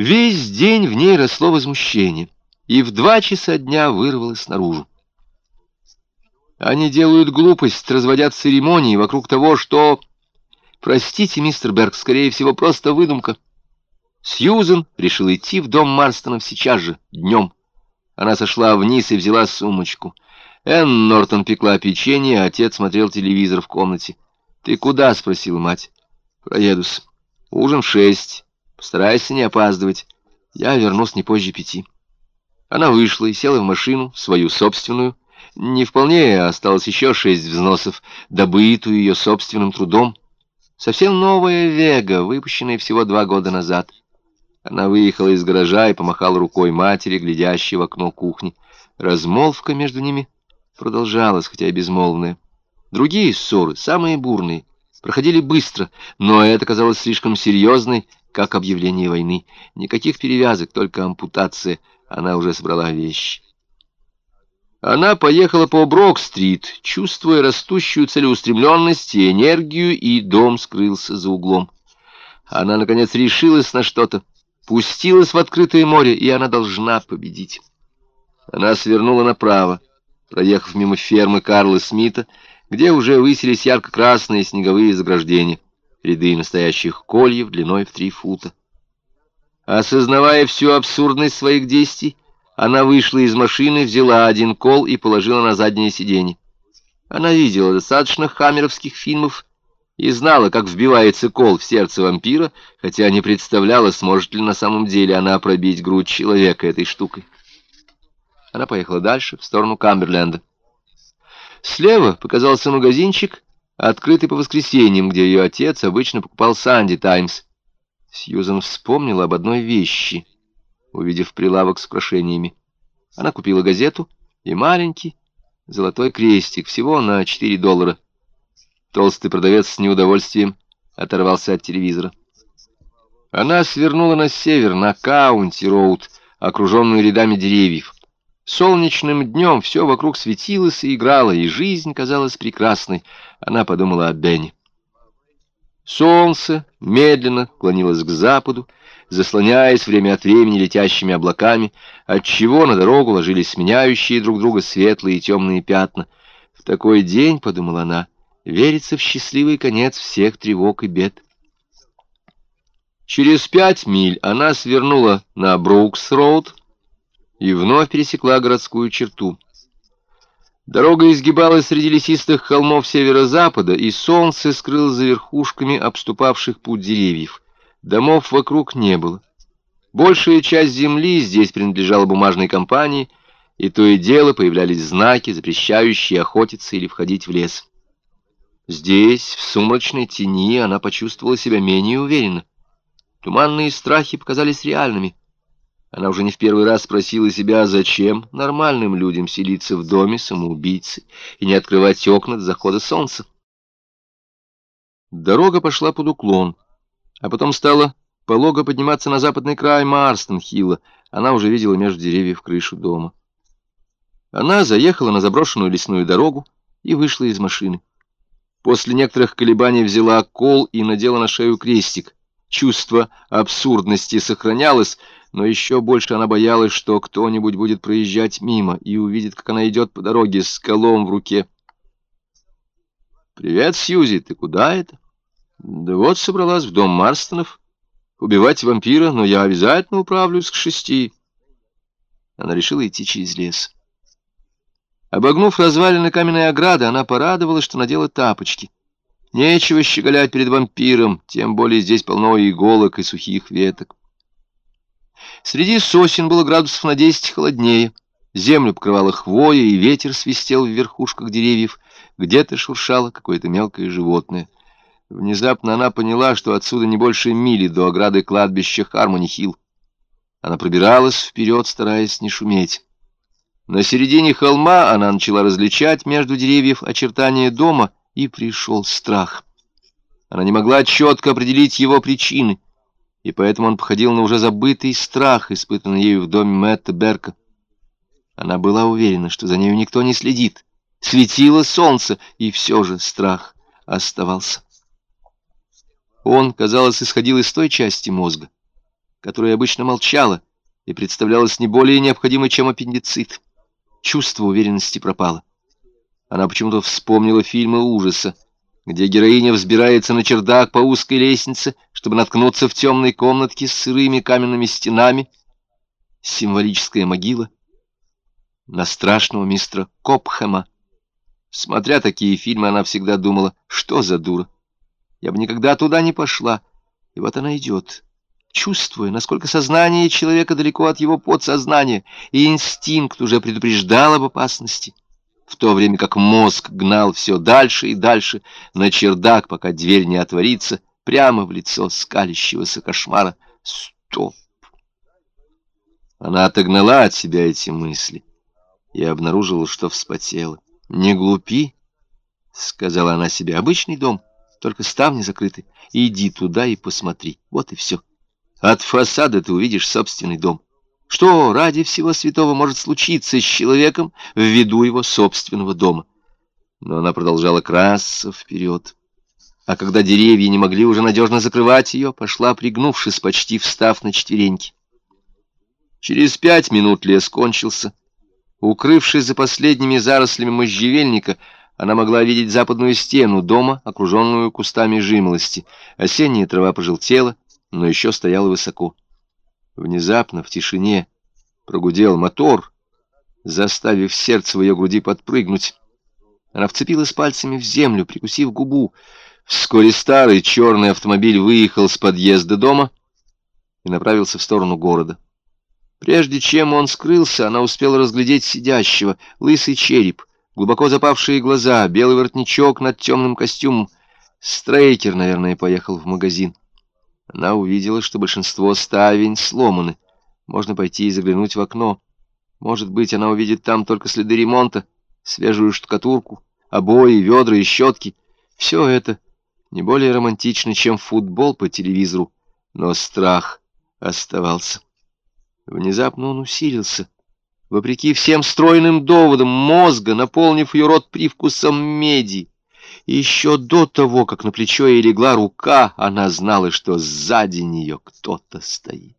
Весь день в ней росло возмущение, и в два часа дня вырвалось наружу. Они делают глупость, разводят церемонии вокруг того, что... Простите, мистер Берг, скорее всего, просто выдумка. Сьюзен решил идти в дом Марстонов сейчас же, днем. Она сошла вниз и взяла сумочку. Энн Нортон пекла печенье, а отец смотрел телевизор в комнате. «Ты куда?» — спросила мать. «Проедусь. Ужин в шесть. Постарайся не опаздывать. Я вернусь не позже пяти». Она вышла и села в машину, свою собственную, не вполне, осталось еще шесть взносов, добытую ее собственным трудом. Совсем новая Вега, выпущенная всего два года назад. Она выехала из гаража и помахала рукой матери, глядящей в окно кухни. Размолвка между ними продолжалась, хотя и безмолвная. Другие ссоры, самые бурные, проходили быстро, но это казалось слишком серьезной, как объявление войны. Никаких перевязок, только ампутация. Она уже собрала вещи. Она поехала по Брок-стрит, чувствуя растущую целеустремленность и энергию, и дом скрылся за углом. Она, наконец, решилась на что-то, пустилась в открытое море, и она должна победить. Она свернула направо, проехав мимо фермы Карла Смита, где уже высились ярко-красные снеговые заграждения, ряды настоящих кольев длиной в три фута. Осознавая всю абсурдность своих действий, она вышла из машины, взяла один кол и положила на заднее сиденье. Она видела достаточно хаммеровских фильмов и знала, как вбивается кол в сердце вампира, хотя не представляла, сможет ли на самом деле она пробить грудь человека этой штукой. Она поехала дальше, в сторону Камберленда. Слева показался магазинчик, открытый по воскресеньям, где ее отец обычно покупал «Санди Таймс». Сьюзан вспомнила об одной вещи — увидев прилавок с украшениями. Она купила газету и маленький золотой крестик, всего на 4 доллара. Толстый продавец с неудовольствием оторвался от телевизора. Она свернула на север, на Каунти-роуд, окруженную рядами деревьев. Солнечным днем все вокруг светилось и играло, и жизнь казалась прекрасной. Она подумала о Бенни. Солнце медленно клонилось к западу, заслоняясь время от времени летящими облаками, отчего на дорогу ложились сменяющие друг друга светлые и темные пятна. В такой день, — подумала она, — верится в счастливый конец всех тревог и бед. Через пять миль она свернула на Броукс-роуд и вновь пересекла городскую черту. Дорога изгибалась среди лесистых холмов северо-запада, и солнце скрыло за верхушками обступавших путь деревьев. Домов вокруг не было. Большая часть земли здесь принадлежала бумажной компании, и то и дело появлялись знаки, запрещающие охотиться или входить в лес. Здесь, в сумрачной тени, она почувствовала себя менее уверенно. Туманные страхи показались реальными. Она уже не в первый раз спросила себя, зачем нормальным людям селиться в доме самоубийцы и не открывать окна до захода солнца. Дорога пошла под уклон а потом стала полого подниматься на западный край Марстон-Хилла. Она уже видела между деревьев крышу дома. Она заехала на заброшенную лесную дорогу и вышла из машины. После некоторых колебаний взяла кол и надела на шею крестик. Чувство абсурдности сохранялось, но еще больше она боялась, что кто-нибудь будет проезжать мимо и увидит, как она идет по дороге с колом в руке. «Привет, Сьюзи, ты куда это?» Да вот собралась в дом Марстонов убивать вампира, но я обязательно управлюсь к шести. Она решила идти через лес. Обогнув развалины каменной ограды, она порадовалась, что надела тапочки. Нечего щеголять перед вампиром, тем более здесь полно иголок и сухих веток. Среди сосен было градусов на десять холоднее. Землю покрывала хвоя, и ветер свистел в верхушках деревьев. Где-то шуршало какое-то мелкое животное — Внезапно она поняла, что отсюда не больше мили до ограды кладбища Хармони-Хилл. Она пробиралась вперед, стараясь не шуметь. На середине холма она начала различать между деревьев очертания дома, и пришел страх. Она не могла четко определить его причины, и поэтому он походил на уже забытый страх, испытанный ею в доме Мэтта Берка. Она была уверена, что за нею никто не следит. Светило солнце, и все же страх оставался. Он, казалось, исходил из той части мозга, которая обычно молчала и представлялась не более необходимой, чем аппендицит. Чувство уверенности пропало. Она почему-то вспомнила фильмы ужаса, где героиня взбирается на чердак по узкой лестнице, чтобы наткнуться в темной комнатке с сырыми каменными стенами, символическая могила на страшного мистера Копхэма. Смотря такие фильмы, она всегда думала, что за дура. Я бы никогда туда не пошла. И вот она идет, чувствуя, насколько сознание человека далеко от его подсознания, и инстинкт уже предупреждал об опасности, в то время как мозг гнал все дальше и дальше на чердак, пока дверь не отворится, прямо в лицо скалящегося кошмара. Стоп! Она отогнала от себя эти мысли и обнаружила, что вспотела. «Не глупи», — сказала она себе, — «обычный дом, только ставни закрыты. Иди туда и посмотри. Вот и все. От фасада ты увидишь собственный дом. Что ради всего святого может случиться с человеком в виду его собственного дома?» Но она продолжала красться вперед. А когда деревья не могли уже надежно закрывать ее, пошла, пригнувшись, почти встав на четвереньки. Через пять минут лес кончился, Укрывшись за последними зарослями можжевельника, она могла видеть западную стену дома, окруженную кустами жимолости. Осенняя трава пожелтела, но еще стояла высоко. Внезапно в тишине прогудел мотор, заставив сердце в ее груди подпрыгнуть. Она вцепилась пальцами в землю, прикусив губу. Вскоре старый черный автомобиль выехал с подъезда дома и направился в сторону города. Прежде чем он скрылся, она успела разглядеть сидящего, лысый череп, глубоко запавшие глаза, белый воротничок над темным костюмом. Стрейкер, наверное, поехал в магазин. Она увидела, что большинство ставень сломаны. Можно пойти и заглянуть в окно. Может быть, она увидит там только следы ремонта, свежую штукатурку, обои, ведра и щетки. Все это не более романтично, чем футбол по телевизору, но страх оставался. Внезапно он усилился. Вопреки всем стройным доводам мозга, наполнив ее рот привкусом меди. Еще до того, как на плечо ей легла рука, она знала, что сзади нее кто-то стоит.